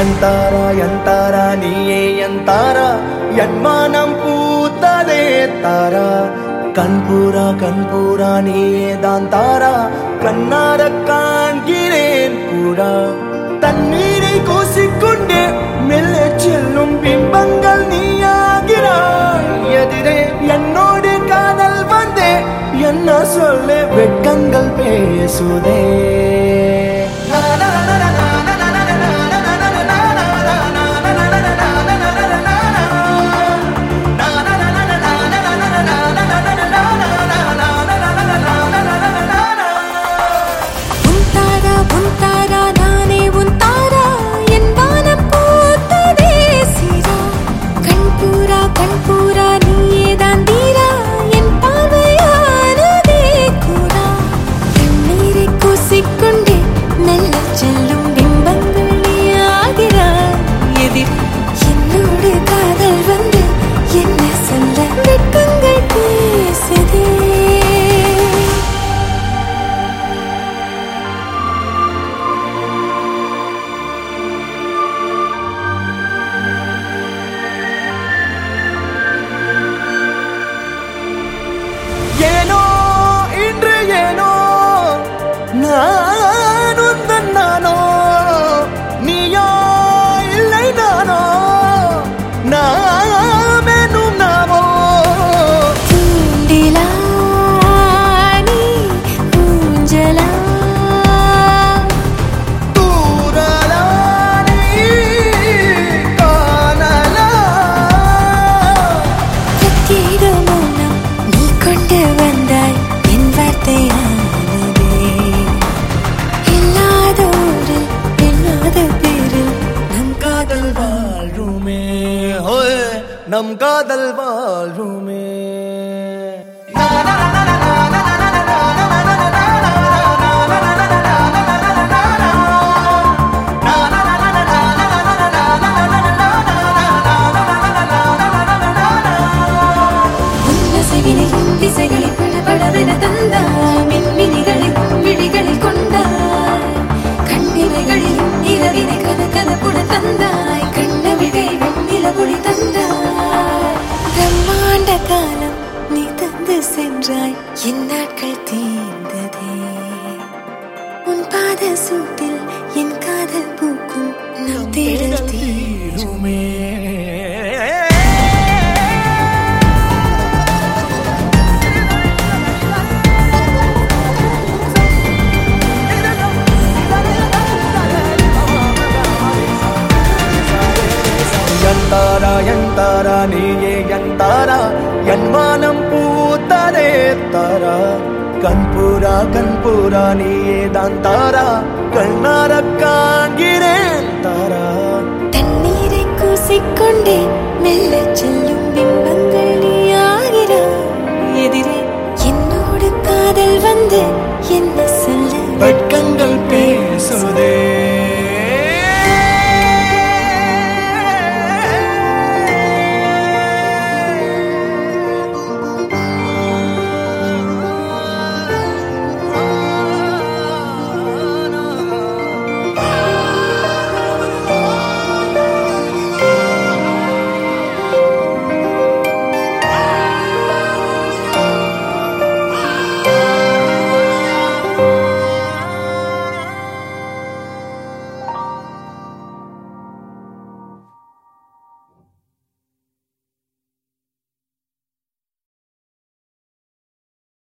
என் தாரா என் தாரா நீயே என் தாரா. என் மானம் பூத்ததே தாரா கண்பூரா கண்பூரா நீயே தான் தாரா. கண்ணார காண்கிறேன் கூடா. தண்ணீரை கோசிக்கொண்டே மெல்ல செல்லும் பிம்பங்கள் நீயாகிறாய். எதிரே என்னோடு காதல் வந்தே என்ன சொல்லு வெட்கங்கள் பேசுதே. நம் காதல் வாழுமே. பாத சூட்டில் என் காதல் பூக்கும் நம் தேடல் தீருமே. என் தாரா என் தாரா நீயே என் தாரா என் மானம் பூத்ததே தாரா. கண்பூரா கண்பூரா நீயே தான் தாரா. கண்ணார காண்கிறேன் தாரா. தண்ணீரை கூசிக்கொண்டே மெல்ல செல்லும் பிம்பங்கள் நீயாகிறாய் எதிரே என்னோடு காதல் வந்து என்ன சொல்ல வெட்க